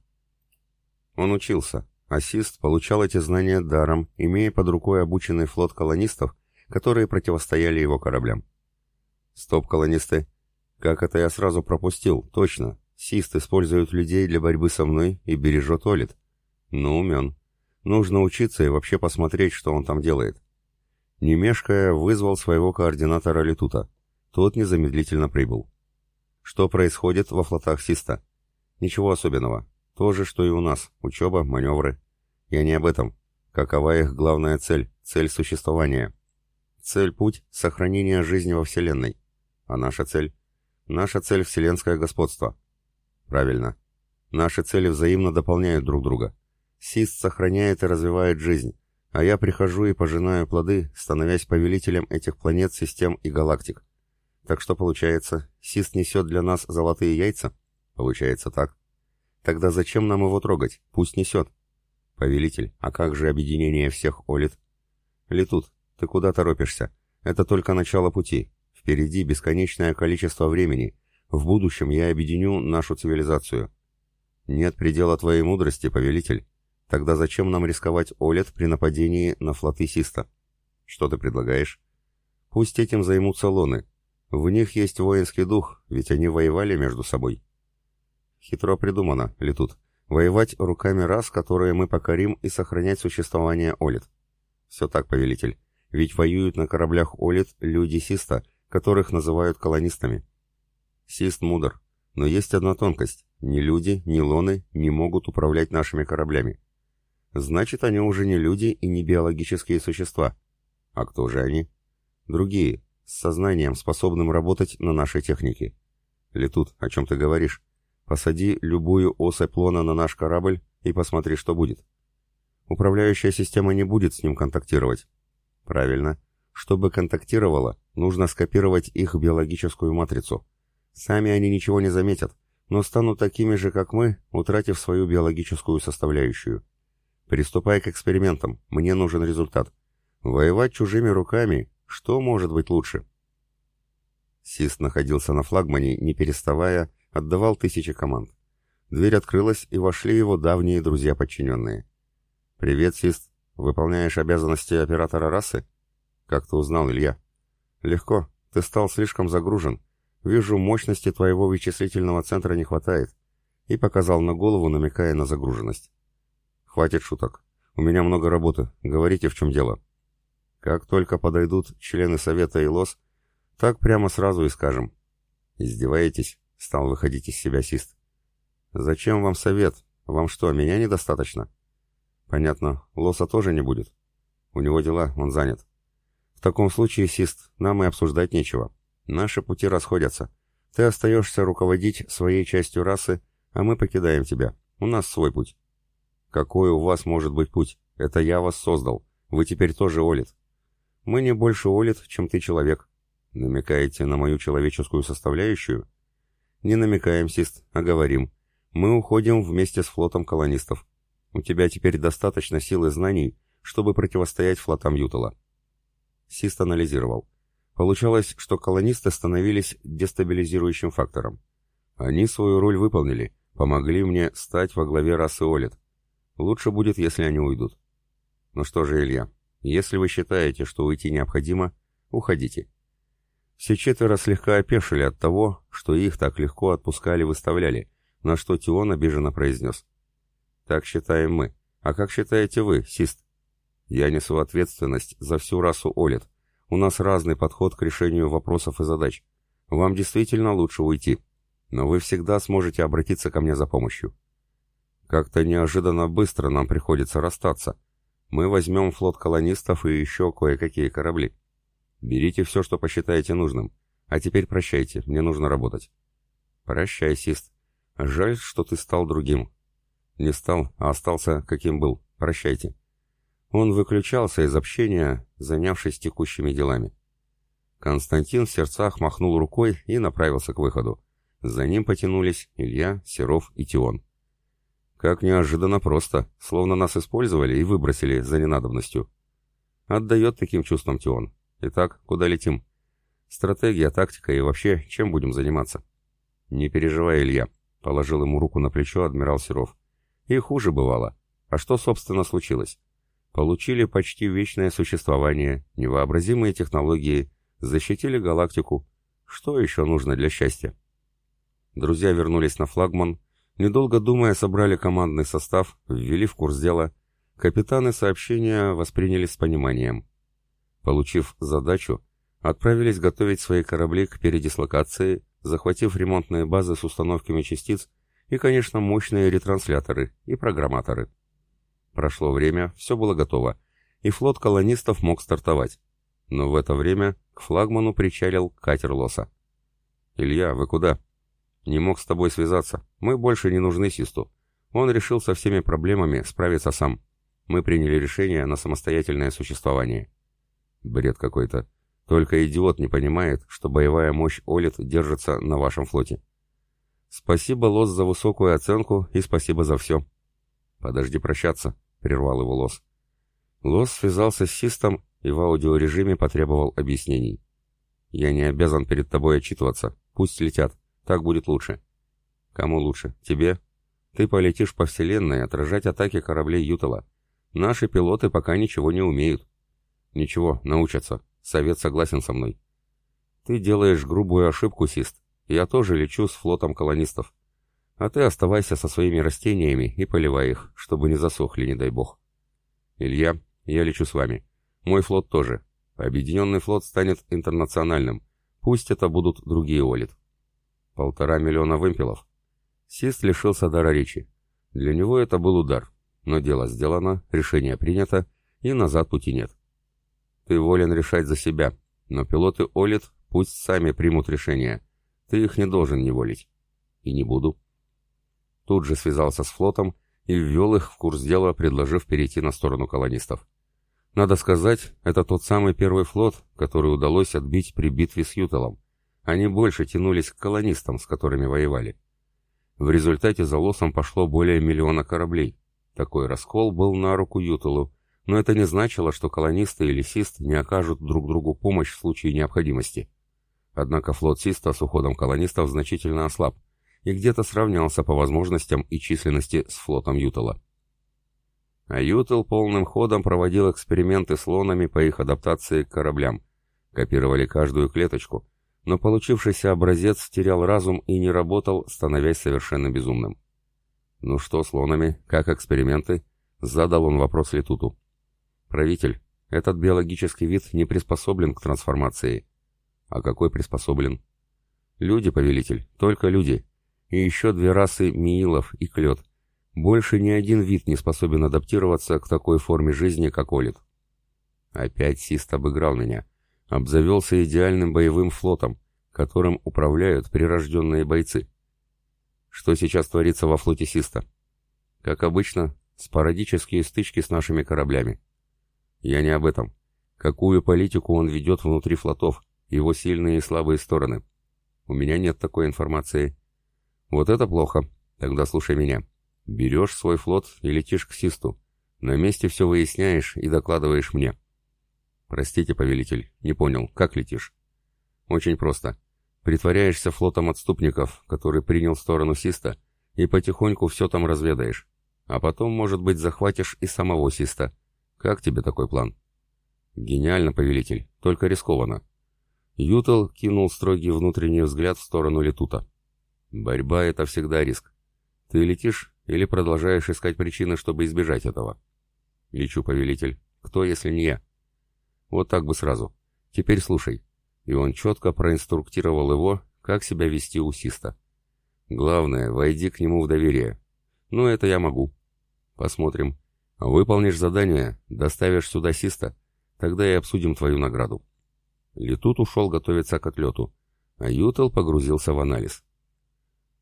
Он учился. Ассист получал эти знания даром, имея под рукой обученный флот колонистов, которые противостояли его кораблям. Стоп, колонисты. Как это я сразу пропустил, точно. Сист использует людей для борьбы со мной и бережет Олит. Ну, умен. Нужно учиться и вообще посмотреть, что он там делает. Не мешкая, вызвал своего координатора Летута. Тот незамедлительно прибыл. Что происходит во флотах Систа? Ничего особенного. То же, что и у нас. Учеба, маневры. Я не об этом. Какова их главная цель? Цель существования. Цель-путь — сохранение жизни во Вселенной. А наша цель? Наша цель — вселенское господство. Правильно. Наши цели взаимно дополняют друг друга. Сист сохраняет и развивает жизнь, а я прихожу и пожинаю плоды, становясь повелителем этих планет, систем и галактик. Так что получается, Сист несет для нас золотые яйца? Получается так. Тогда зачем нам его трогать? Пусть несет. Повелитель, а как же объединение всех Олит? Летут, ты куда торопишься? Это только начало пути. Впереди бесконечное количество времени. В будущем я объединю нашу цивилизацию. Нет предела твоей мудрости, повелитель. Тогда зачем нам рисковать Олет при нападении на флоты Систа? Что ты предлагаешь? Пусть этим займутся лоны. В них есть воинский дух, ведь они воевали между собой. Хитро придумано, Летут. Воевать руками рас, которые мы покорим, и сохранять существование Олит. Все так, повелитель. Ведь воюют на кораблях Олит люди Систа, которых называют колонистами. Сист мудр. Но есть одна тонкость. Ни люди, ни лоны не могут управлять нашими кораблями. Значит, они уже не люди и не биологические существа. А кто же они? Другие, с сознанием, способным работать на нашей технике. Летут, о чем ты говоришь? Посади любую особь лона на наш корабль и посмотри, что будет. Управляющая система не будет с ним контактировать. Правильно. Чтобы контактировала, нужно скопировать их биологическую матрицу. Сами они ничего не заметят, но станут такими же, как мы, утратив свою биологическую составляющую. Приступай к экспериментам, мне нужен результат. Воевать чужими руками, что может быть лучше? Сист находился на флагмане, не переставая, отдавал тысячи команд. Дверь открылась, и вошли его давние друзья-подчиненные. «Привет, Сист. Выполняешь обязанности оператора расы?» «Как ты узнал, Илья?» «Легко. Ты стал слишком загружен. Вижу, мощности твоего вычислительного центра не хватает». И показал на голову, намекая на загруженность. «Хватит шуток. У меня много работы. Говорите, в чем дело». «Как только подойдут члены Совета и ЛОС, так прямо сразу и скажем». «Издеваетесь?» — стал выходить из себя Сист. «Зачем вам совет? Вам что, меня недостаточно?» «Понятно. Лоса тоже не будет. У него дела, он занят». «В таком случае, Сист, нам и обсуждать нечего. Наши пути расходятся. Ты остаешься руководить своей частью расы, а мы покидаем тебя. У нас свой путь». «Какой у вас может быть путь? Это я вас создал. Вы теперь тоже Олит». «Мы не больше Олит, чем ты человек». «Намекаете на мою человеческую составляющую?» «Не намекаем, Сист, а говорим. Мы уходим вместе с флотом колонистов. У тебя теперь достаточно сил и знаний, чтобы противостоять флотам Ютала». Сист анализировал. Получалось, что колонисты становились дестабилизирующим фактором. Они свою роль выполнили, помогли мне стать во главе расы Олит. Лучше будет, если они уйдут. Ну что же, Илья, если вы считаете, что уйти необходимо, уходите. Все четверо слегка опешили от того, что их так легко отпускали-выставляли, на что Тион обиженно произнес. Так считаем мы. А как считаете вы, Сист? Я несу ответственность за всю расу Олит. У нас разный подход к решению вопросов и задач. Вам действительно лучше уйти. Но вы всегда сможете обратиться ко мне за помощью. Как-то неожиданно быстро нам приходится расстаться. Мы возьмем флот колонистов и еще кое-какие корабли. Берите все, что посчитаете нужным. А теперь прощайте, мне нужно работать. Прощай, Сист. Жаль, что ты стал другим. Не стал, а остался, каким был. Прощайте. Он выключался из общения, занявшись текущими делами. Константин в сердцах махнул рукой и направился к выходу. За ним потянулись Илья, Серов и Тион. Как неожиданно просто, словно нас использовали и выбросили за ненадобностью. Отдает таким чувствам Тион. Итак, куда летим? Стратегия, тактика и вообще, чем будем заниматься? Не переживай, Илья, положил ему руку на плечо адмирал Серов. И хуже бывало. А что, собственно, случилось? Получили почти вечное существование, невообразимые технологии, защитили галактику. Что еще нужно для счастья? Друзья вернулись на флагман, Недолго думая, собрали командный состав, ввели в курс дела. Капитаны сообщения восприняли с пониманием. Получив задачу, отправились готовить свои корабли к передислокации, захватив ремонтные базы с установками частиц и, конечно, мощные ретрансляторы и программаторы. Прошло время, все было готово, и флот колонистов мог стартовать. Но в это время к флагману причалил катер Лоса. «Илья, вы куда?» «Не мог с тобой связаться. Мы больше не нужны Систу. Он решил со всеми проблемами справиться сам. Мы приняли решение на самостоятельное существование». «Бред какой-то. Только идиот не понимает, что боевая мощь Олит держится на вашем флоте». «Спасибо, Лос, за высокую оценку и спасибо за все». «Подожди прощаться», — прервал его Лос. Лос связался с Систом и в аудиорежиме потребовал объяснений. «Я не обязан перед тобой отчитываться. Пусть летят. Так будет лучше». «Кому лучше? Тебе?» «Ты полетишь по Вселенной отражать атаки кораблей Ютала. Наши пилоты пока ничего не умеют». «Ничего, научатся. Совет согласен со мной». «Ты делаешь грубую ошибку, Сист. Я тоже лечу с флотом колонистов. А ты оставайся со своими растениями и поливай их, чтобы не засохли, не дай бог». «Илья, я лечу с вами. Мой флот тоже. Объединенный флот станет интернациональным. Пусть это будут другие Олит. Полтора миллиона вымпелов. Сист лишился дара речи. Для него это был удар. Но дело сделано, решение принято, и назад пути нет. Ты волен решать за себя, но пилоты Олит пусть сами примут решение. Ты их не должен неволить. И не буду. Тут же связался с флотом и ввел их в курс дела, предложив перейти на сторону колонистов. Надо сказать, это тот самый первый флот, который удалось отбить при битве с Ютелом. Они больше тянулись к колонистам, с которыми воевали. В результате за лосом пошло более миллиона кораблей. Такой раскол был на руку Ютелу, но это не значило, что колонисты и лесист не окажут друг другу помощь в случае необходимости. Однако флот Систа с уходом колонистов значительно ослаб и где-то сравнялся по возможностям и численности с флотом Ютела. А Ютел полным ходом проводил эксперименты с лонами по их адаптации к кораблям. Копировали каждую клеточку, но получившийся образец терял разум и не работал, становясь совершенно безумным. «Ну что с лонами? Как эксперименты?» — задал он вопрос Летуту. «Правитель, этот биологический вид не приспособлен к трансформации». «А какой приспособлен?» «Люди, повелитель, только люди. И еще две расы Миилов и Клет. Больше ни один вид не способен адаптироваться к такой форме жизни, как Олит. Опять Сист обыграл меня. Обзавелся идеальным боевым флотом, которым управляют прирожденные бойцы. Что сейчас творится во флоте Систа? Как обычно, спорадические стычки с нашими кораблями. Я не об этом. Какую политику он ведет внутри флотов, его сильные и слабые стороны. У меня нет такой информации. Вот это плохо. Тогда слушай меня. Берешь свой флот и летишь к Систу. На месте все выясняешь и докладываешь мне. Простите, повелитель, не понял, как летишь? Очень просто. Притворяешься флотом отступников, который принял сторону Систа, и потихоньку все там разведаешь. А потом, может быть, захватишь и самого Систа. Как тебе такой план? Гениально, повелитель, только рискованно. Ютел кинул строгий внутренний взгляд в сторону Летута. Борьба — это всегда риск. Ты летишь или продолжаешь искать причины, чтобы избежать этого? Лечу, повелитель. Кто, если не я? Вот так бы сразу. Теперь слушай. И он четко проинструктировал его, как себя вести у Систа. Главное, войди к нему в доверие. Ну, это я могу. Посмотрим. Выполнишь задание, доставишь сюда Систа, тогда и обсудим твою награду. Летут ушел готовиться к отлету, а Ютел погрузился в анализ.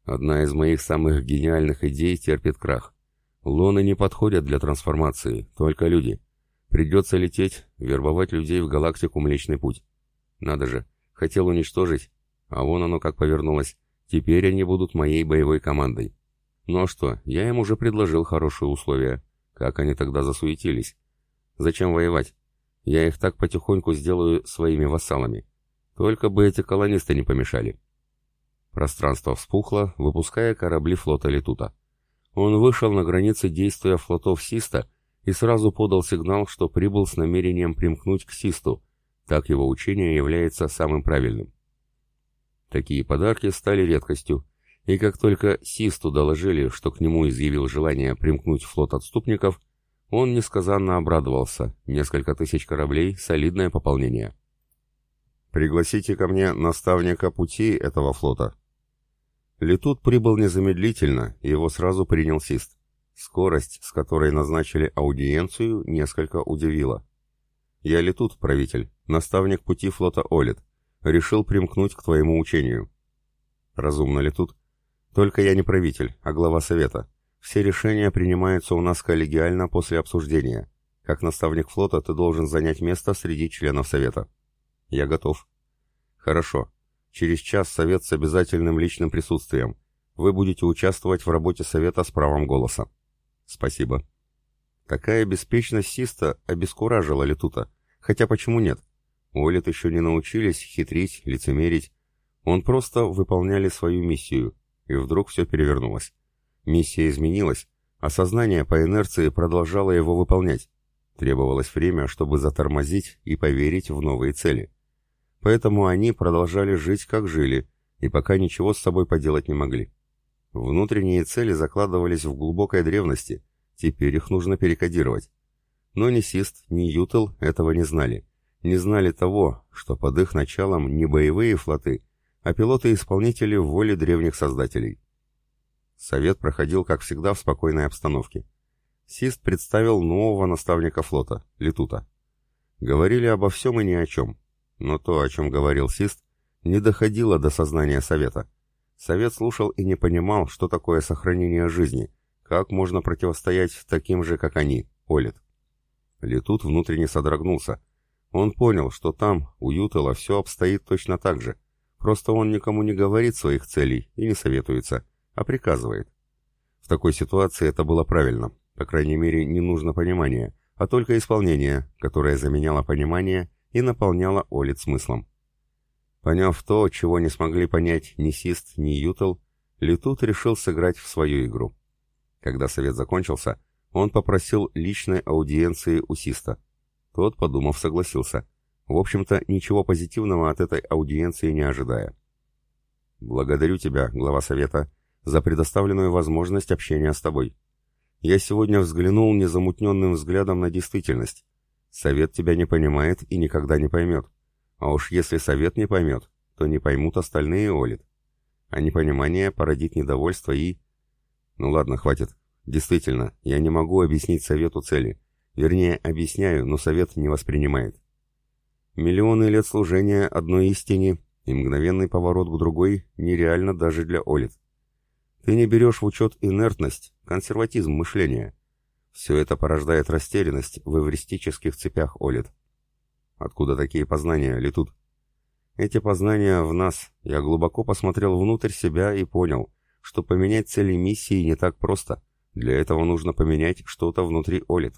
Одна из моих самых гениальных идей терпит крах. Лоны не подходят для трансформации, только люди. Придется лететь, вербовать людей в галактику Млечный Путь. Надо же, хотел уничтожить, а вон оно как повернулось. Теперь они будут моей боевой командой. Ну а что, я им уже предложил хорошие условия. Как они тогда засуетились? Зачем воевать? Я их так потихоньку сделаю своими вассалами. Только бы эти колонисты не помешали. Пространство вспухло, выпуская корабли флота Летута. Он вышел на границы действия флотов Систа и сразу подал сигнал, что прибыл с намерением примкнуть к Систу, так его учение является самым правильным. Такие подарки стали редкостью, и как только Систу доложили, что к нему изъявил желание примкнуть флот отступников, он несказанно обрадовался, несколько тысяч кораблей, солидное пополнение. «Пригласите ко мне наставника пути этого флота», Летут прибыл незамедлительно, и его сразу принял Сист. Скорость, с которой назначили аудиенцию, несколько удивила. Я летут, правитель, наставник пути флота Олит. Решил примкнуть к твоему учению. Разумно ли тут? Только я не правитель, а глава совета. Все решения принимаются у нас коллегиально после обсуждения. Как наставник флота ты должен занять место среди членов совета. Я готов. Хорошо. Через час совет с обязательным личным присутствием. Вы будете участвовать в работе совета с правом голоса. Спасибо. Такая беспечность Систа обескуражила Летута. Хотя почему нет? Олит еще не научились хитрить, лицемерить. Он просто выполняли свою миссию, и вдруг все перевернулось. Миссия изменилась, а сознание по инерции продолжало его выполнять. Требовалось время, чтобы затормозить и поверить в новые цели. Поэтому они продолжали жить, как жили, и пока ничего с собой поделать не могли. Внутренние цели закладывались в глубокой древности, теперь их нужно перекодировать. Но ни Сист, ни Ютел этого не знали. Не знали того, что под их началом не боевые флоты, а пилоты-исполнители воли древних создателей. Совет проходил, как всегда, в спокойной обстановке. Сист представил нового наставника флота, Летута. Говорили обо всем и ни о чем. Но то, о чем говорил Сист, не доходило до сознания Совета. Совет слушал и не понимал, что такое сохранение жизни, как можно противостоять таким же, как они, Олит. Летут внутренне содрогнулся. Он понял, что там, у Ютела, все обстоит точно так же. Просто он никому не говорит своих целей и не советуется, а приказывает. В такой ситуации это было правильно. По крайней мере, не нужно понимания, а только исполнение, которое заменяло понимание и наполняло Олит смыслом. Поняв то, чего не смогли понять ни Сист, ни Ютел, Летут решил сыграть в свою игру. Когда совет закончился, он попросил личной аудиенции у Систа. Тот, подумав, согласился. В общем-то, ничего позитивного от этой аудиенции не ожидая. «Благодарю тебя, глава совета, за предоставленную возможность общения с тобой. Я сегодня взглянул незамутненным взглядом на действительность. Совет тебя не понимает и никогда не поймет. А уж если совет не поймет, то не поймут остальные Олит. А непонимание породит недовольство и... Ну ладно, хватит. Действительно, я не могу объяснить совету цели. Вернее, объясняю, но совет не воспринимает. Миллионы лет служения одной истине и мгновенный поворот к другой нереально даже для Олит. Ты не берешь в учет инертность, консерватизм мышления. Все это порождает растерянность в эвристических цепях Олит. Откуда такие познания летут? Эти познания в нас. Я глубоко посмотрел внутрь себя и понял, что поменять цели миссии не так просто. Для этого нужно поменять что-то внутри Олит.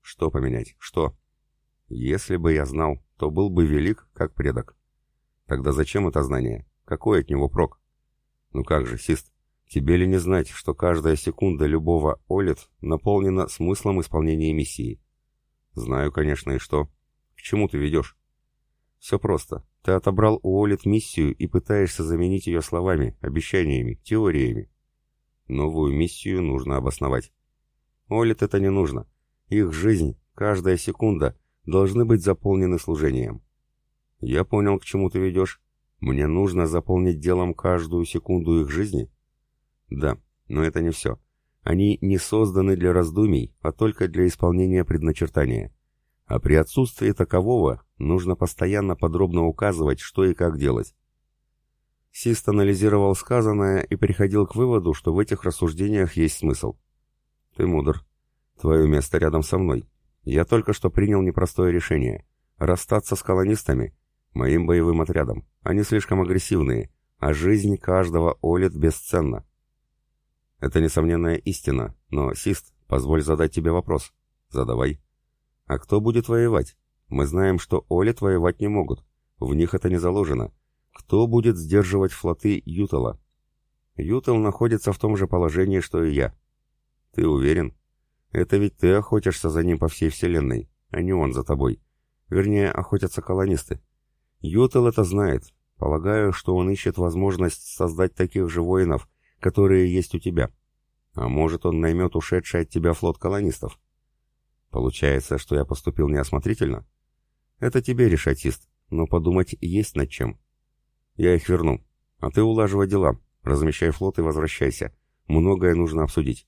Что поменять? Что? Если бы я знал, то был бы велик, как предок. Тогда зачем это знание? Какой от него прок? Ну как же, Сист, тебе ли не знать, что каждая секунда любого Олит наполнена смыслом исполнения миссии? Знаю, конечно, и что. К чему ты ведешь? Все просто. Ты отобрал у Олит миссию и пытаешься заменить ее словами, обещаниями, теориями. Новую миссию нужно обосновать. Олит это не нужно. Их жизнь, каждая секунда, должны быть заполнены служением. Я понял, к чему ты ведешь. Мне нужно заполнить делом каждую секунду их жизни? Да, но это не все. Они не созданы для раздумий, а только для исполнения предначертания. А при отсутствии такового нужно постоянно подробно указывать, что и как делать. Сист анализировал сказанное и приходил к выводу, что в этих рассуждениях есть смысл. «Ты мудр. Твое место рядом со мной. Я только что принял непростое решение. Расстаться с колонистами, моим боевым отрядом. Они слишком агрессивные, а жизнь каждого Олит бесценна». «Это несомненная истина, но, Сист, позволь задать тебе вопрос». «Задавай». «А кто будет воевать? Мы знаем, что Олит воевать не могут. В них это не заложено». Кто будет сдерживать флоты Ютала? Ютал находится в том же положении, что и я. Ты уверен? Это ведь ты охотишься за ним по всей вселенной, а не он за тобой. Вернее, охотятся колонисты. Ютал это знает. Полагаю, что он ищет возможность создать таких же воинов, которые есть у тебя. А может, он наймет ушедший от тебя флот колонистов. Получается, что я поступил неосмотрительно? Это тебе решать, Ист, но подумать есть над чем. Я их верну. А ты улаживай дела. Размещай флот и возвращайся. Многое нужно обсудить.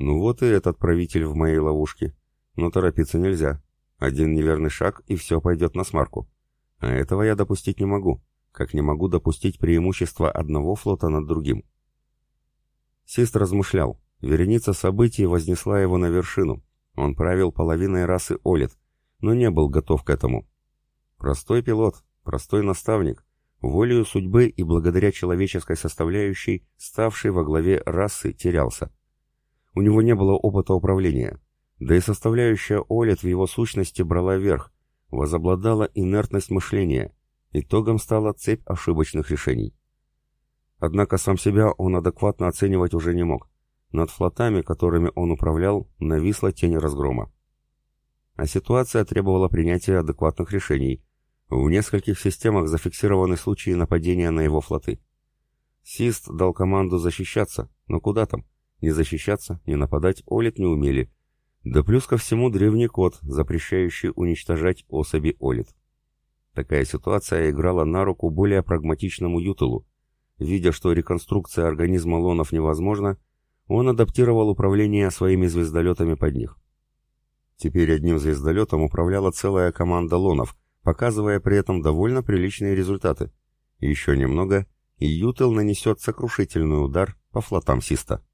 Ну вот и этот правитель в моей ловушке. Но торопиться нельзя. Один неверный шаг, и все пойдет на смарку. А этого я допустить не могу, как не могу допустить преимущество одного флота над другим. Сист размышлял. Вереница событий вознесла его на вершину. Он правил половиной расы Олит, но не был готов к этому. Простой пилот, простой наставник, волею судьбы и благодаря человеческой составляющей, ставший во главе расы, терялся. У него не было опыта управления, да и составляющая Олит в его сущности брала верх, возобладала инертность мышления, итогом стала цепь ошибочных решений. Однако сам себя он адекватно оценивать уже не мог. Над флотами, которыми он управлял, нависла тень разгрома. А ситуация требовала принятия адекватных решений, в нескольких системах зафиксированы случаи нападения на его флоты. Сист дал команду защищаться, но куда там? Не защищаться, не нападать Олит не умели. Да плюс ко всему древний код, запрещающий уничтожать особи Олит. Такая ситуация играла на руку более прагматичному Ютелу. Видя, что реконструкция организма лонов невозможна, он адаптировал управление своими звездолетами под них. Теперь одним звездолетом управляла целая команда лонов – показывая при этом довольно приличные результаты. Еще немного, и Ютел нанесет сокрушительный удар по флотам Систа.